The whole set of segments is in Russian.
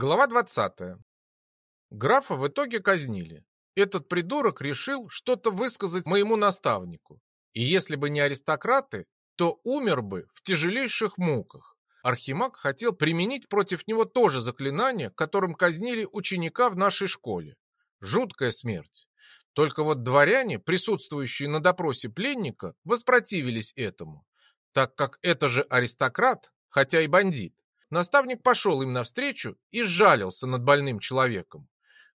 Глава 20. Графа в итоге казнили. Этот придурок решил что-то высказать моему наставнику. И если бы не аристократы, то умер бы в тяжелейших муках. Архимаг хотел применить против него то же заклинание, которым казнили ученика в нашей школе. Жуткая смерть. Только вот дворяне, присутствующие на допросе пленника, воспротивились этому, так как это же аристократ, хотя и бандит. Наставник пошел им навстречу и сжалился над больным человеком.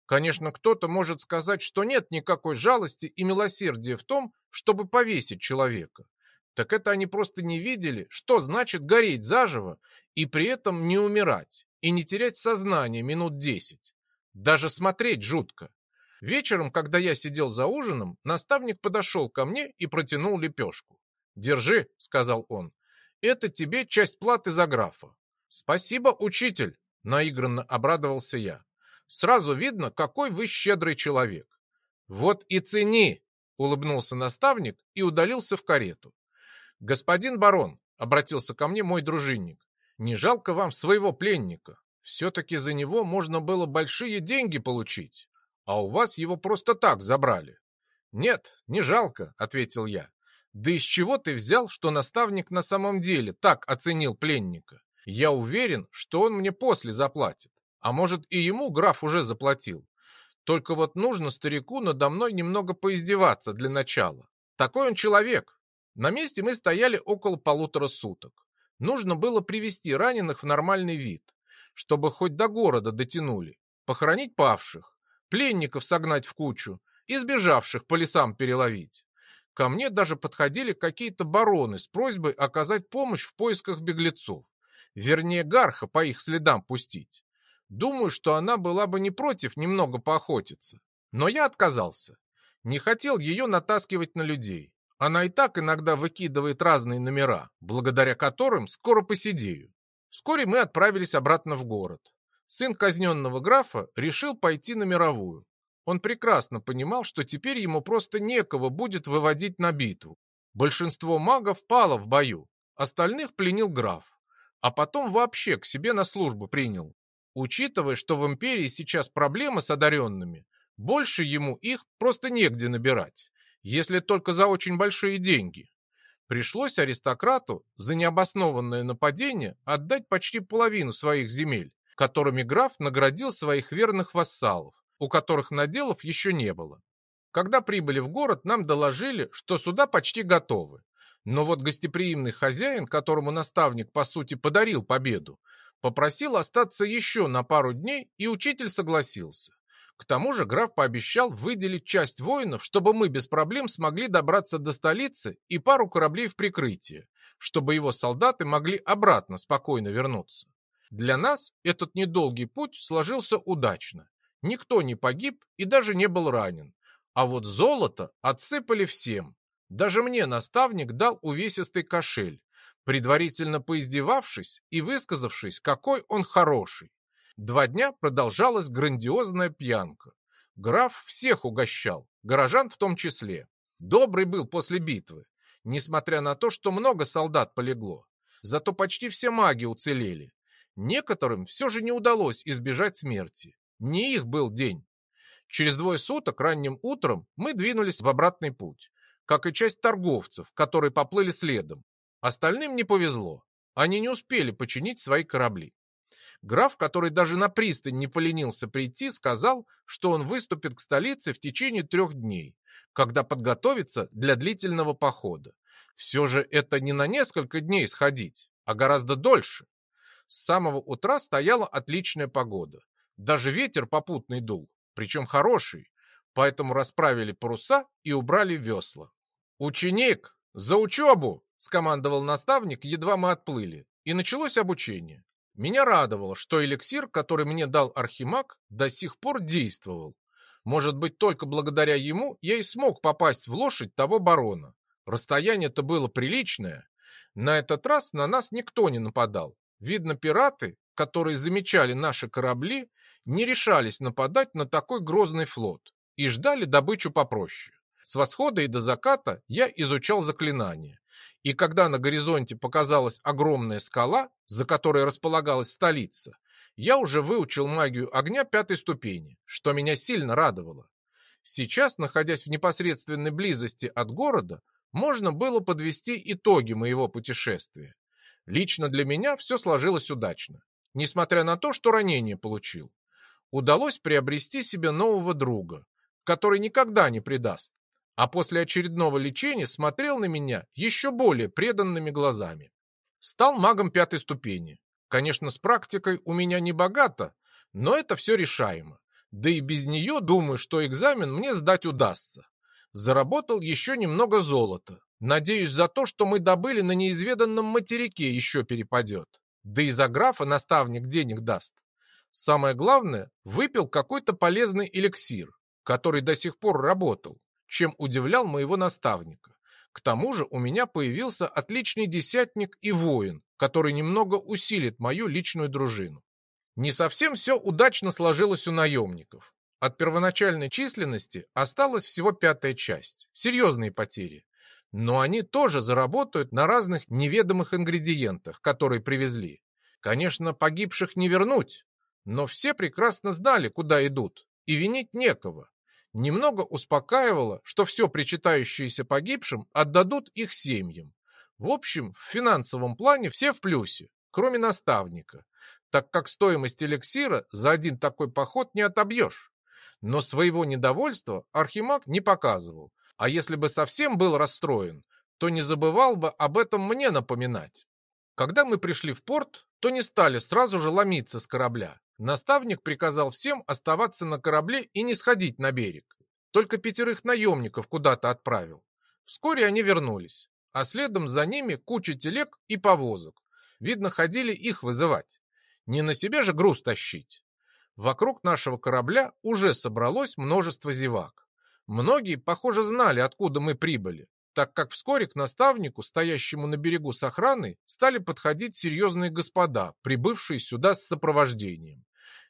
Конечно, кто-то может сказать, что нет никакой жалости и милосердия в том, чтобы повесить человека. Так это они просто не видели, что значит гореть заживо и при этом не умирать и не терять сознание минут десять. Даже смотреть жутко. Вечером, когда я сидел за ужином, наставник подошел ко мне и протянул лепешку. «Держи», — сказал он, — «это тебе часть платы за графа. «Спасибо, учитель!» — наигранно обрадовался я. «Сразу видно, какой вы щедрый человек». «Вот и цени!» — улыбнулся наставник и удалился в карету. «Господин барон!» — обратился ко мне мой дружинник. «Не жалко вам своего пленника? Все-таки за него можно было большие деньги получить, а у вас его просто так забрали». «Нет, не жалко», — ответил я. «Да из чего ты взял, что наставник на самом деле так оценил пленника? Я уверен, что он мне после заплатит. А может, и ему граф уже заплатил. Только вот нужно старику надо мной немного поиздеваться для начала. Такой он человек. На месте мы стояли около полутора суток. Нужно было привести раненых в нормальный вид, чтобы хоть до города дотянули, похоронить павших, пленников согнать в кучу и сбежавших по лесам переловить. Ко мне даже подходили какие-то бароны с просьбой оказать помощь в поисках беглецов вернее Гарха по их следам пустить. Думаю, что она была бы не против немного поохотиться. Но я отказался. Не хотел ее натаскивать на людей. Она и так иногда выкидывает разные номера, благодаря которым скоро посидею. Вскоре мы отправились обратно в город. Сын казненного графа решил пойти на мировую. Он прекрасно понимал, что теперь ему просто некого будет выводить на битву. Большинство магов пало в бою, остальных пленил граф а потом вообще к себе на службу принял. Учитывая, что в империи сейчас проблемы с одаренными, больше ему их просто негде набирать, если только за очень большие деньги. Пришлось аристократу за необоснованное нападение отдать почти половину своих земель, которыми граф наградил своих верных вассалов, у которых наделов еще не было. Когда прибыли в город, нам доложили, что суда почти готовы. Но вот гостеприимный хозяин, которому наставник, по сути, подарил победу, попросил остаться еще на пару дней, и учитель согласился. К тому же граф пообещал выделить часть воинов, чтобы мы без проблем смогли добраться до столицы и пару кораблей в прикрытие, чтобы его солдаты могли обратно спокойно вернуться. Для нас этот недолгий путь сложился удачно. Никто не погиб и даже не был ранен. А вот золото отсыпали всем, даже мне наставник дал увесистый кошель, предварительно поиздевавшись и высказавшись, какой он хороший. Два дня продолжалась грандиозная пьянка. Граф всех угощал, горожан в том числе. Добрый был после битвы, несмотря на то, что много солдат полегло. Зато почти все маги уцелели. Некоторым все же не удалось избежать смерти. Не их был день. Через двое суток ранним утром мы двинулись в обратный путь как и часть торговцев, которые поплыли следом. Остальным не повезло. Они не успели починить свои корабли. Граф, который даже на пристань не поленился прийти, сказал, что он выступит к столице в течение трех дней, когда подготовится для длительного похода. Все же это не на несколько дней сходить, а гораздо дольше. С самого утра стояла отличная погода. Даже ветер попутный дул, причем хороший, поэтому расправили паруса и убрали весла. «Ученик, за учебу!» – скомандовал наставник, едва мы отплыли, и началось обучение. Меня радовало, что эликсир, который мне дал Архимаг, до сих пор действовал. Может быть, только благодаря ему я и смог попасть в лошадь того барона. Расстояние-то было приличное. На этот раз на нас никто не нападал. Видно, пираты, которые замечали наши корабли, не решались нападать на такой грозный флот и ждали добычу попроще. С восхода и до заката я изучал заклинания. И когда на горизонте показалась огромная скала, за которой располагалась столица, я уже выучил магию огня пятой ступени, что меня сильно радовало. Сейчас, находясь в непосредственной близости от города, можно было подвести итоги моего путешествия. Лично для меня все сложилось удачно, несмотря на то, что ранение получил. Удалось приобрести себе нового друга, который никогда не предаст, а после очередного лечения смотрел на меня еще более преданными глазами. Стал магом пятой ступени. Конечно, с практикой у меня не богато, но это все решаемо. Да и без нее думаю, что экзамен мне сдать удастся. Заработал еще немного золота. Надеюсь, за то, что мы добыли на неизведанном материке, еще перепадет. Да и за графа наставник денег даст. Самое главное, выпил какой-то полезный эликсир, который до сих пор работал, чем удивлял моего наставника. К тому же у меня появился отличный десятник и воин, который немного усилит мою личную дружину. Не совсем все удачно сложилось у наемников. От первоначальной численности осталась всего пятая часть. Серьезные потери. Но они тоже заработают на разных неведомых ингредиентах, которые привезли. Конечно, погибших не вернуть, но все прекрасно знали, куда идут, и винить некого. Немного успокаивало, что все причитающееся погибшим отдадут их семьям. В общем, в финансовом плане все в плюсе, кроме наставника, так как стоимость эликсира за один такой поход не отобьешь. Но своего недовольства Архимаг не показывал, а если бы совсем был расстроен, то не забывал бы об этом мне напоминать. Когда мы пришли в порт, то не стали сразу же ломиться с корабля. Наставник приказал всем оставаться на корабле и не сходить на берег. Только пятерых наемников куда-то отправил. Вскоре они вернулись, а следом за ними куча телег и повозок. Видно, ходили их вызывать. Не на себе же груз тащить. Вокруг нашего корабля уже собралось множество зевак. Многие, похоже, знали, откуда мы прибыли, так как вскоре к наставнику, стоящему на берегу с охраной, стали подходить серьезные господа, прибывшие сюда с сопровождением.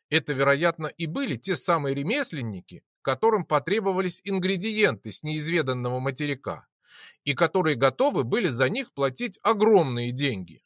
Это, вероятно, и были те самые ремесленники, которым потребовались ингредиенты с неизведанного материка, и которые готовы были за них платить огромные деньги.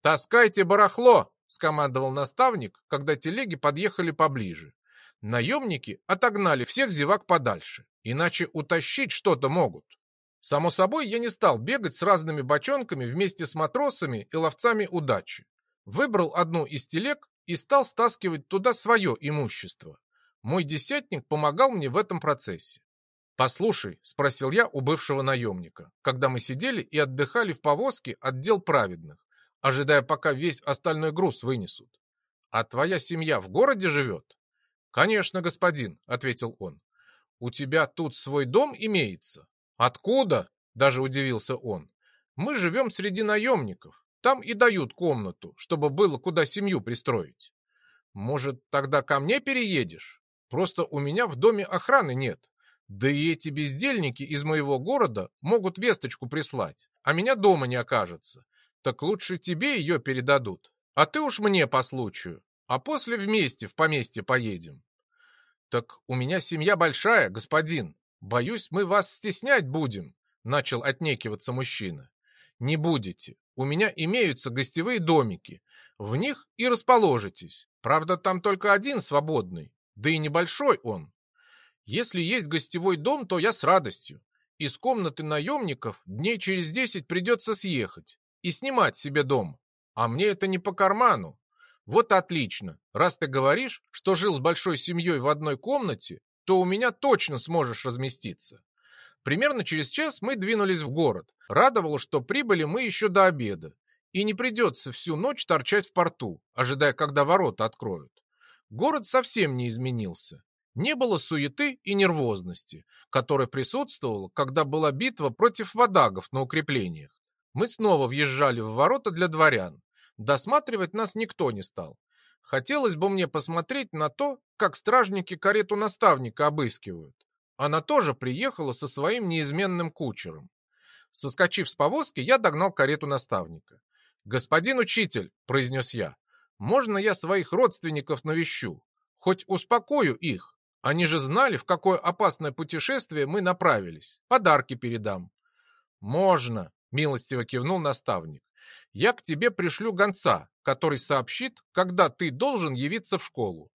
«Таскайте барахло!» — скомандовал наставник, когда телеги подъехали поближе. Наемники отогнали всех зевак подальше, иначе утащить что-то могут. Само собой, я не стал бегать с разными бочонками вместе с матросами и ловцами удачи. Выбрал одну из телег и стал стаскивать туда свое имущество. Мой десятник помогал мне в этом процессе. «Послушай», — спросил я у бывшего наемника, когда мы сидели и отдыхали в повозке отдел праведных ожидая, пока весь остальной груз вынесут. А твоя семья в городе живет? Конечно, господин, ответил он. У тебя тут свой дом имеется? Откуда? Даже удивился он. Мы живем среди наемников. Там и дают комнату, чтобы было куда семью пристроить. Может, тогда ко мне переедешь? Просто у меня в доме охраны нет. Да и эти бездельники из моего города могут весточку прислать, а меня дома не окажется так лучше тебе ее передадут. А ты уж мне по случаю. А после вместе в поместье поедем. Так у меня семья большая, господин. Боюсь, мы вас стеснять будем, начал отнекиваться мужчина. Не будете. У меня имеются гостевые домики. В них и расположитесь. Правда, там только один свободный, да и небольшой он. Если есть гостевой дом, то я с радостью. Из комнаты наемников дней через десять придется съехать и снимать себе дом. А мне это не по карману. Вот отлично. Раз ты говоришь, что жил с большой семьей в одной комнате, то у меня точно сможешь разместиться. Примерно через час мы двинулись в город. Радовало, что прибыли мы еще до обеда. И не придется всю ночь торчать в порту, ожидая, когда ворота откроют. Город совсем не изменился. Не было суеты и нервозности, которая присутствовала, когда была битва против водагов на укреплениях. Мы снова въезжали в ворота для дворян. Досматривать нас никто не стал. Хотелось бы мне посмотреть на то, как стражники карету наставника обыскивают. Она тоже приехала со своим неизменным кучером. Соскочив с повозки, я догнал карету наставника. «Господин учитель», — произнес я, — «можно я своих родственников навещу? Хоть успокою их. Они же знали, в какое опасное путешествие мы направились. Подарки передам». «Можно», Милостиво кивнул наставник. Я к тебе пришлю гонца, который сообщит, когда ты должен явиться в школу.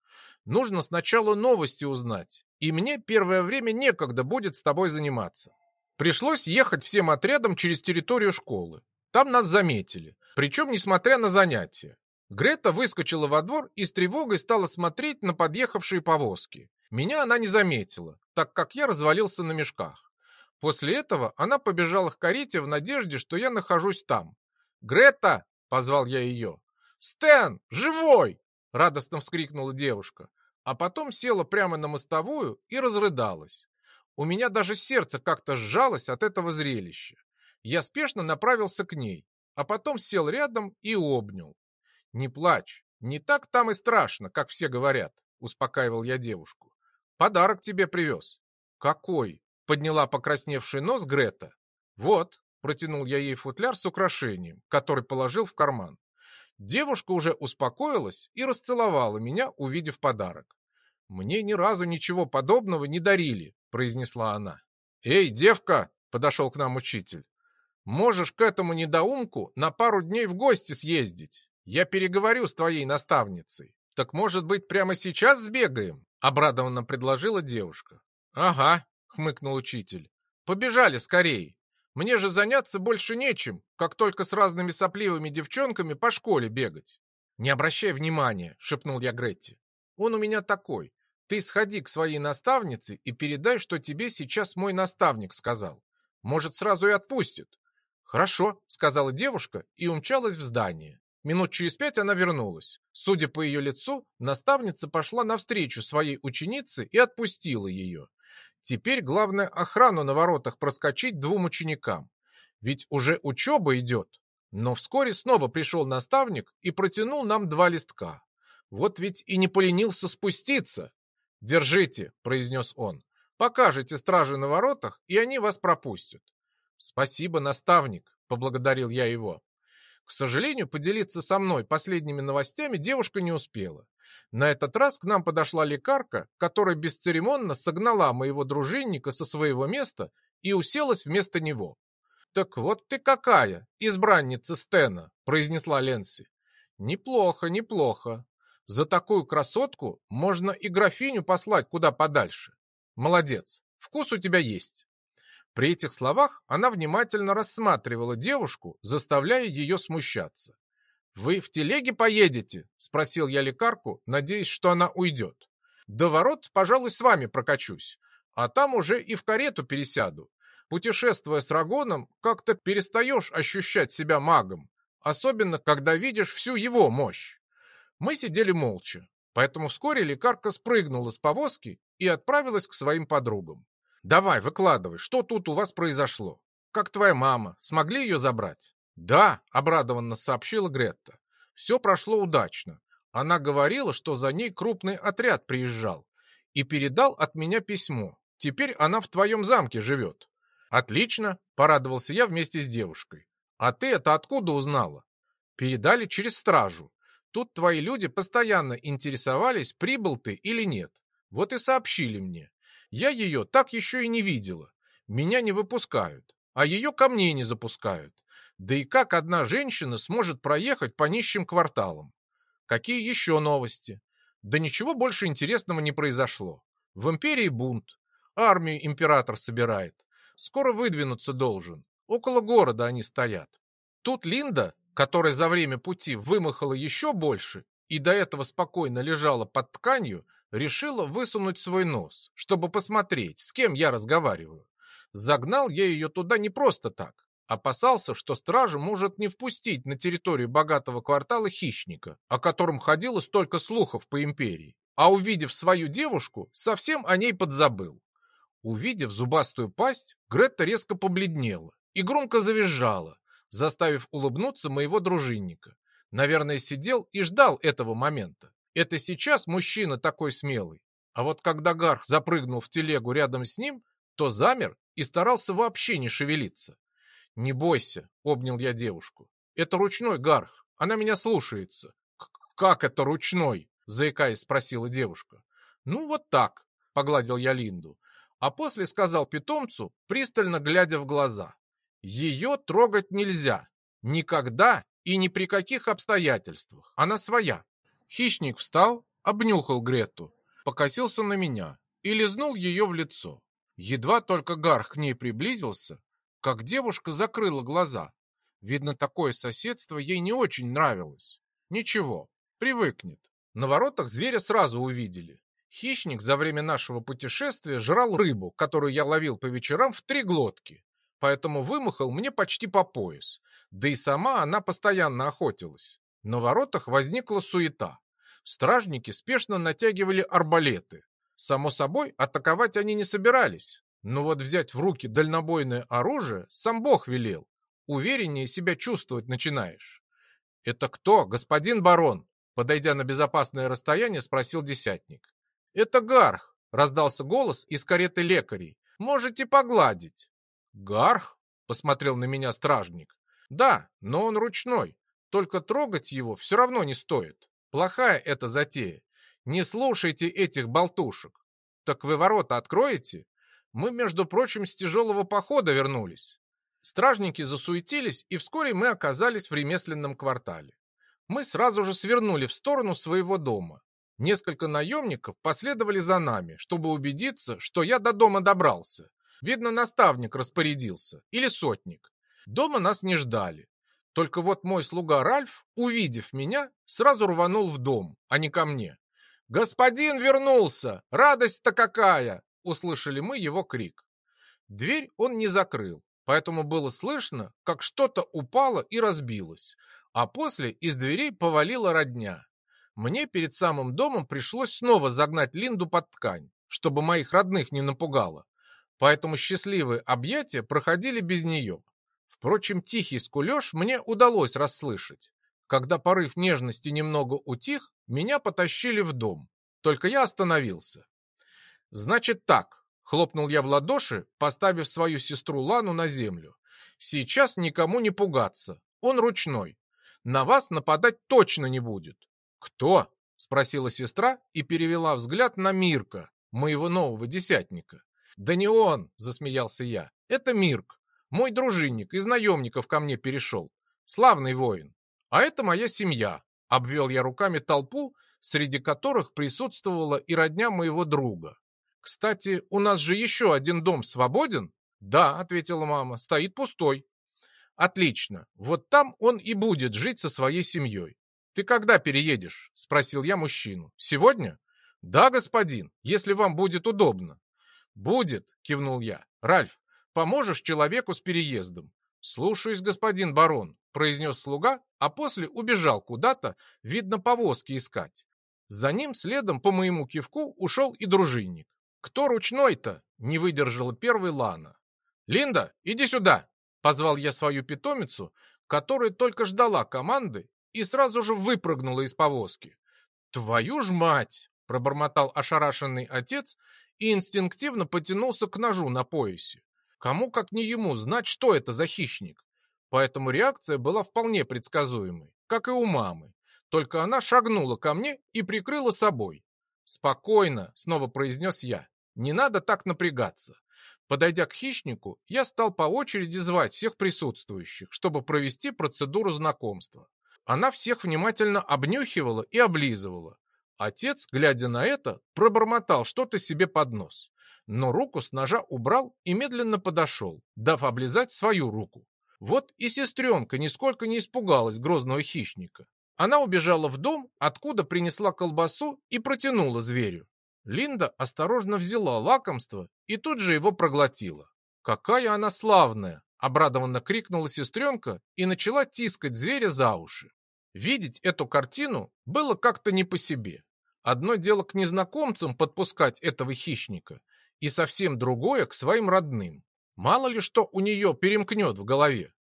Нужно сначала новости узнать, и мне первое время некогда будет с тобой заниматься. Пришлось ехать всем отрядом через территорию школы. Там нас заметили, причем несмотря на занятия. Грета выскочила во двор и с тревогой стала смотреть на подъехавшие повозки. Меня она не заметила, так как я развалился на мешках. После этого она побежала к карете в надежде, что я нахожусь там. «Грета!» — позвал я ее. «Стэн! Живой!» — радостно вскрикнула девушка, а потом села прямо на мостовую и разрыдалась. У меня даже сердце как-то сжалось от этого зрелища. Я спешно направился к ней, а потом сел рядом и обнял. «Не плачь, не так там и страшно, как все говорят», — успокаивал я девушку. «Подарок тебе привез». «Какой?» — подняла покрасневший нос Грета. «Вот», — протянул я ей футляр с украшением, который положил в карман. Девушка уже успокоилась и расцеловала меня, увидев подарок. «Мне ни разу ничего подобного не дарили», — произнесла она. «Эй, девка!» — подошел к нам учитель. «Можешь к этому недоумку на пару дней в гости съездить. Я переговорю с твоей наставницей. Так, может быть, прямо сейчас сбегаем?» — обрадованно предложила девушка. «Ага», — хмыкнул учитель. «Побежали скорее. Мне же заняться больше нечем, как только с разными сопливыми девчонками по школе бегать». «Не обращай внимания», — шепнул я Гретти. «Он у меня такой. Ты сходи к своей наставнице и передай, что тебе сейчас мой наставник сказал. Может, сразу и отпустит. Хорошо, сказала девушка и умчалась в здание. Минут через пять она вернулась. Судя по ее лицу, наставница пошла навстречу своей ученице и отпустила ее. Теперь главное охрану на воротах проскочить двум ученикам. Ведь уже учеба идет. Но вскоре снова пришел наставник и протянул нам два листка. Вот ведь и не поленился спуститься. «Держите», — произнес он. «Покажите стражи на воротах, и они вас пропустят». «Спасибо, наставник», — поблагодарил я его. К сожалению, поделиться со мной последними новостями девушка не успела. На этот раз к нам подошла лекарка, которая бесцеремонно согнала моего дружинника со своего места и уселась вместо него. «Так вот ты какая, избранница Стена», — произнесла Ленси. «Неплохо, неплохо. За такую красотку можно и графиню послать куда подальше. Молодец, вкус у тебя есть. При этих словах она внимательно рассматривала девушку, заставляя ее смущаться. «Вы в телеге поедете?» – спросил я лекарку, надеясь, что она уйдет. «До ворот, пожалуй, с вами прокачусь, а там уже и в карету пересяду. Путешествуя с Рагоном, как-то перестаешь ощущать себя магом, особенно когда видишь всю его мощь. Мы сидели молча, поэтому вскоре лекарка спрыгнула с повозки и отправилась к своим подругам. «Давай, выкладывай, что тут у вас произошло? Как твоя мама? Смогли ее забрать?» «Да», — обрадованно сообщила Гретта. «Все прошло удачно. Она говорила, что за ней крупный отряд приезжал и передал от меня письмо. Теперь она в твоем замке живет». «Отлично», — порадовался я вместе с девушкой. «А ты это откуда узнала?» «Передали через стражу. Тут твои люди постоянно интересовались, прибыл ты или нет. Вот и сообщили мне. Я ее так еще и не видела. Меня не выпускают, а ее ко мне не запускают. Да и как одна женщина сможет проехать по нищим кварталам? Какие еще новости? Да ничего больше интересного не произошло. В империи бунт. Армию император собирает. Скоро выдвинуться должен. Около города они стоят. Тут Линда которая за время пути вымахала еще больше и до этого спокойно лежала под тканью, решила высунуть свой нос, чтобы посмотреть, с кем я разговариваю. Загнал я ее туда не просто так. Опасался, что стража может не впустить на территорию богатого квартала хищника, о котором ходило столько слухов по империи. А увидев свою девушку, совсем о ней подзабыл. Увидев зубастую пасть, Гретта резко побледнела и громко завизжала, заставив улыбнуться моего дружинника. Наверное, сидел и ждал этого момента. Это сейчас мужчина такой смелый. А вот когда Гарх запрыгнул в телегу рядом с ним, то замер и старался вообще не шевелиться. «Не бойся», — обнял я девушку. «Это ручной Гарх, она меня слушается». «Как это ручной?» — заикаясь, спросила девушка. «Ну, вот так», — погладил я Линду. А после сказал питомцу, пристально глядя в глаза. Ее трогать нельзя. Никогда и ни при каких обстоятельствах. Она своя. Хищник встал, обнюхал Грету, покосился на меня и лизнул ее в лицо. Едва только Гарх к ней приблизился, как девушка закрыла глаза. Видно, такое соседство ей не очень нравилось. Ничего, привыкнет. На воротах зверя сразу увидели. Хищник за время нашего путешествия жрал рыбу, которую я ловил по вечерам в три глотки, поэтому вымахал мне почти по пояс. Да и сама она постоянно охотилась. На воротах возникла суета. Стражники спешно натягивали арбалеты. Само собой, атаковать они не собирались. Но вот взять в руки дальнобойное оружие сам Бог велел. Увереннее себя чувствовать начинаешь. «Это кто, господин барон?» Подойдя на безопасное расстояние, спросил десятник. «Это Гарх!» — раздался голос из кареты лекарей. «Можете погладить». «Гарх?» — посмотрел на меня стражник. «Да, но он ручной. Только трогать его все равно не стоит. Плохая эта затея. Не слушайте этих болтушек. Так вы ворота откроете? Мы, между прочим, с тяжелого похода вернулись». Стражники засуетились, и вскоре мы оказались в ремесленном квартале. Мы сразу же свернули в сторону своего дома. Несколько наемников последовали за нами, чтобы убедиться, что я до дома добрался. Видно, наставник распорядился. Или сотник. Дома нас не ждали. Только вот мой слуга Ральф, увидев меня, сразу рванул в дом, а не ко мне. «Господин вернулся! Радость-то какая!» Услышали мы его крик. Дверь он не закрыл, поэтому было слышно, как что-то упало и разбилось, а после из дверей повалила родня. Мне перед самым домом пришлось снова загнать Линду под ткань, чтобы моих родных не напугало. Поэтому счастливые объятия проходили без нее. Впрочем, тихий скулеж мне удалось расслышать. Когда порыв нежности немного утих, меня потащили в дом. Только я остановился. «Значит так», — хлопнул я в ладоши, поставив свою сестру Лану на землю. «Сейчас никому не пугаться. Он ручной. На вас нападать точно не будет. «Кто?» — спросила сестра и перевела взгляд на Мирка, моего нового десятника. «Да не он!» — засмеялся я. «Это Мирк, мой дружинник, из наемников ко мне перешел. Славный воин. А это моя семья!» — обвел я руками толпу, среди которых присутствовала и родня моего друга. «Кстати, у нас же еще один дом свободен?» «Да», — ответила мама, — «стоит пустой». «Отлично. Вот там он и будет жить со своей семьей. «Ты когда переедешь?» — спросил я мужчину. «Сегодня?» «Да, господин, если вам будет удобно». «Будет», — кивнул я. «Ральф, поможешь человеку с переездом?» «Слушаюсь, господин барон», — произнес слуга, а после убежал куда-то, видно, повозки искать. За ним следом по моему кивку ушел и дружинник. «Кто ручной-то?» — не выдержала первый Лана. «Линда, иди сюда!» — позвал я свою питомицу, которая только ждала команды и сразу же выпрыгнула из повозки. «Твою ж мать!» — пробормотал ошарашенный отец и инстинктивно потянулся к ножу на поясе. Кому, как не ему, знать, что это за хищник? Поэтому реакция была вполне предсказуемой, как и у мамы. Только она шагнула ко мне и прикрыла собой. «Спокойно», — снова произнес я, — «не надо так напрягаться». Подойдя к хищнику, я стал по очереди звать всех присутствующих, чтобы провести процедуру знакомства. Она всех внимательно обнюхивала и облизывала. Отец, глядя на это, пробормотал что-то себе под нос. Но руку с ножа убрал и медленно подошел, дав облизать свою руку. Вот и сестренка нисколько не испугалась грозного хищника. Она убежала в дом, откуда принесла колбасу и протянула зверю. Линда осторожно взяла лакомство и тут же его проглотила. «Какая она славная!» — обрадованно крикнула сестренка и начала тискать зверя за уши. Видеть эту картину было как-то не по себе. Одно дело к незнакомцам подпускать этого хищника, и совсем другое к своим родным. Мало ли что у нее перемкнет в голове.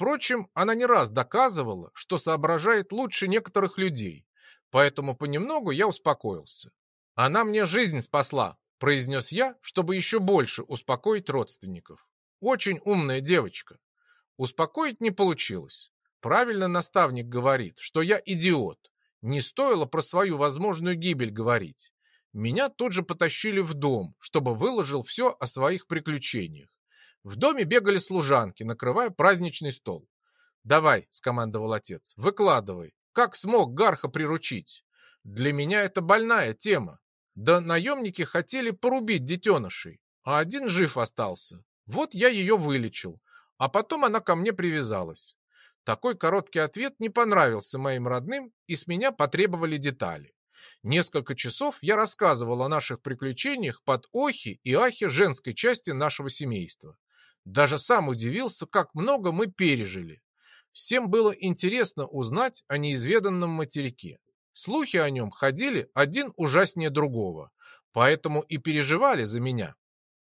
Впрочем, она не раз доказывала, что соображает лучше некоторых людей, поэтому понемногу я успокоился. «Она мне жизнь спасла», — произнес я, чтобы еще больше успокоить родственников. «Очень умная девочка». Успокоить не получилось. Правильно наставник говорит, что я идиот. Не стоило про свою возможную гибель говорить. Меня тут же потащили в дом, чтобы выложил все о своих приключениях. В доме бегали служанки, накрывая праздничный стол. «Давай», — скомандовал отец, — «выкладывай. Как смог Гарха приручить? Для меня это больная тема. Да наемники хотели порубить детенышей, а один жив остался. Вот я ее вылечил, а потом она ко мне привязалась. Такой короткий ответ не понравился моим родным, и с меня потребовали детали. Несколько часов я рассказывал о наших приключениях под охи и ахи женской части нашего семейства. Даже сам удивился, как много мы пережили. Всем было интересно узнать о неизведанном материке. Слухи о нем ходили один ужаснее другого, поэтому и переживали за меня.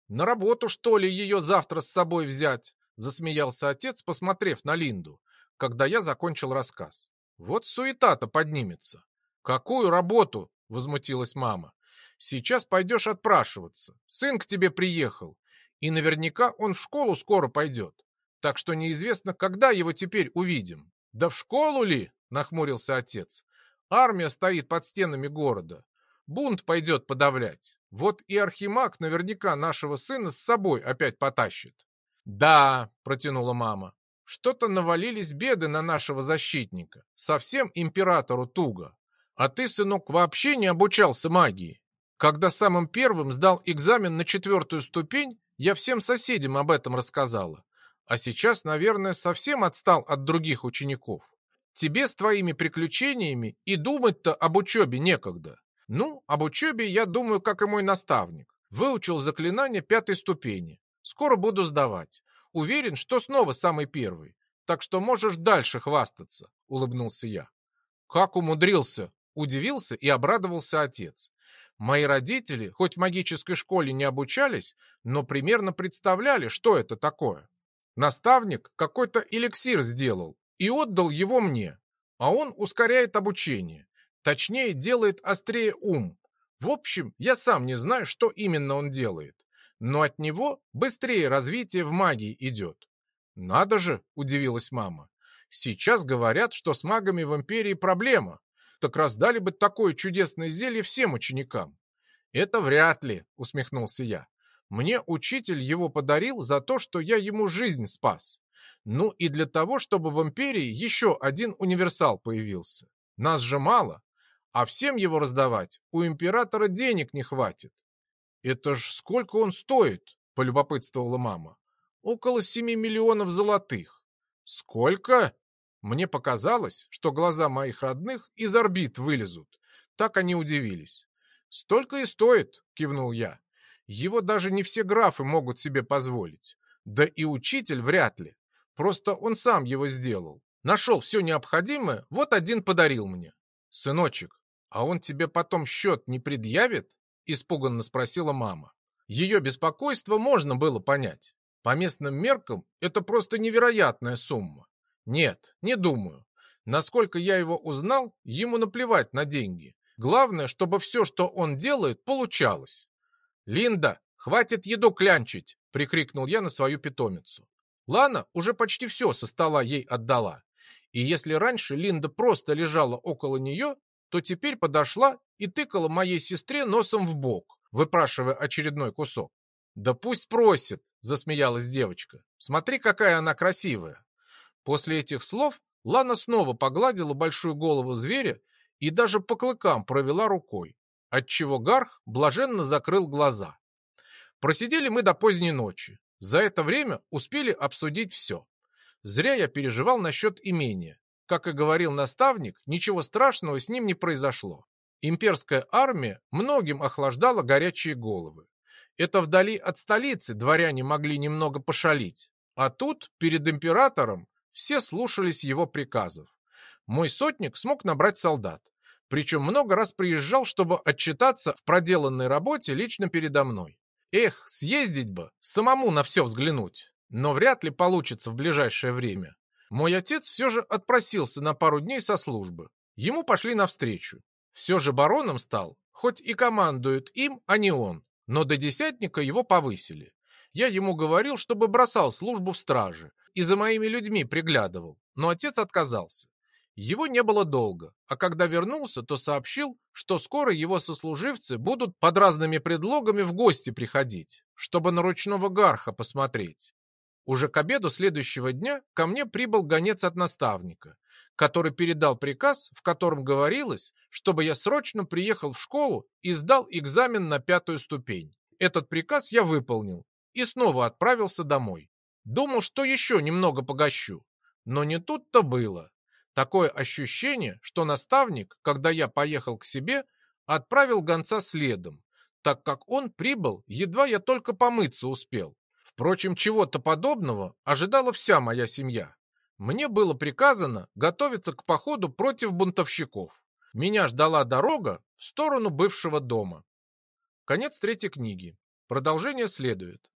«На работу, что ли, ее завтра с собой взять?» засмеялся отец, посмотрев на Линду, когда я закончил рассказ. «Вот суета-то поднимется». «Какую работу?» — возмутилась мама. «Сейчас пойдешь отпрашиваться. Сын к тебе приехал, и наверняка он в школу скоро пойдет. Так что неизвестно, когда его теперь увидим». «Да в школу ли?» — нахмурился отец. «Армия стоит под стенами города. Бунт пойдет подавлять. Вот и архимаг наверняка нашего сына с собой опять потащит». «Да», — протянула мама, — «что-то навалились беды на нашего защитника. Совсем императору туго. А ты, сынок, вообще не обучался магии. Когда самым первым сдал экзамен на четвертую ступень, я всем соседям об этом рассказала. А сейчас, наверное, совсем отстал от других учеников. Тебе с твоими приключениями и думать-то об учебе некогда. Ну, об учебе я думаю, как и мой наставник. Выучил заклинание пятой ступени. Скоро буду сдавать. Уверен, что снова самый первый. Так что можешь дальше хвастаться, улыбнулся я. Как умудрился, Удивился и обрадовался отец. Мои родители, хоть в магической школе не обучались, но примерно представляли, что это такое. Наставник какой-то эликсир сделал и отдал его мне, а он ускоряет обучение. Точнее, делает острее ум. В общем, я сам не знаю, что именно он делает, но от него быстрее развитие в магии идет. «Надо же!» – удивилась мама. «Сейчас говорят, что с магами в Империи проблема, так раздали бы такое чудесное зелье всем ученикам. Это вряд ли, усмехнулся я. Мне учитель его подарил за то, что я ему жизнь спас. Ну и для того, чтобы в империи еще один универсал появился. Нас же мало, а всем его раздавать у императора денег не хватит. Это ж сколько он стоит, полюбопытствовала мама. Около семи миллионов золотых. Сколько? Мне показалось, что глаза моих родных из орбит вылезут. Так они удивились. «Столько и стоит», — кивнул я. «Его даже не все графы могут себе позволить. Да и учитель вряд ли. Просто он сам его сделал. Нашел все необходимое, вот один подарил мне. Сыночек, а он тебе потом счет не предъявит?» — испуганно спросила мама. Ее беспокойство можно было понять. По местным меркам это просто невероятная сумма. Нет, не думаю. Насколько я его узнал, ему наплевать на деньги. Главное, чтобы все, что он делает, получалось. «Линда, хватит еду клянчить!» — прикрикнул я на свою питомицу. Лана уже почти все со стола ей отдала. И если раньше Линда просто лежала около нее, то теперь подошла и тыкала моей сестре носом в бок, выпрашивая очередной кусок. «Да пусть просит!» — засмеялась девочка. «Смотри, какая она красивая!» После этих слов Лана снова погладила большую голову зверя и даже по клыкам провела рукой, отчего Гарх блаженно закрыл глаза. Просидели мы до поздней ночи. За это время успели обсудить все. Зря я переживал насчет имения. Как и говорил наставник, ничего страшного с ним не произошло. Имперская армия многим охлаждала горячие головы. Это вдали от столицы дворяне могли немного пошалить. А тут, перед императором, все слушались его приказов. Мой сотник смог набрать солдат. Причем много раз приезжал, чтобы отчитаться в проделанной работе лично передо мной. Эх, съездить бы, самому на все взглянуть. Но вряд ли получится в ближайшее время. Мой отец все же отпросился на пару дней со службы. Ему пошли навстречу. Все же бароном стал, хоть и командует им, а не он. Но до десятника его повысили. Я ему говорил, чтобы бросал службу в страже и за моими людьми приглядывал, но отец отказался. Его не было долго, а когда вернулся, то сообщил, что скоро его сослуживцы будут под разными предлогами в гости приходить, чтобы на ручного гарха посмотреть. Уже к обеду следующего дня ко мне прибыл гонец от наставника, который передал приказ, в котором говорилось, чтобы я срочно приехал в школу и сдал экзамен на пятую ступень. Этот приказ я выполнил и снова отправился домой. Думал, что еще немного погощу, но не тут-то было. Такое ощущение, что наставник, когда я поехал к себе, отправил гонца следом, так как он прибыл, едва я только помыться успел. Впрочем, чего-то подобного ожидала вся моя семья. Мне было приказано готовиться к походу против бунтовщиков. Меня ждала дорога в сторону бывшего дома. Конец третьей книги. Продолжение следует.